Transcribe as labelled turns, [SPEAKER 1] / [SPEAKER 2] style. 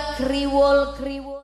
[SPEAKER 1] kasih buat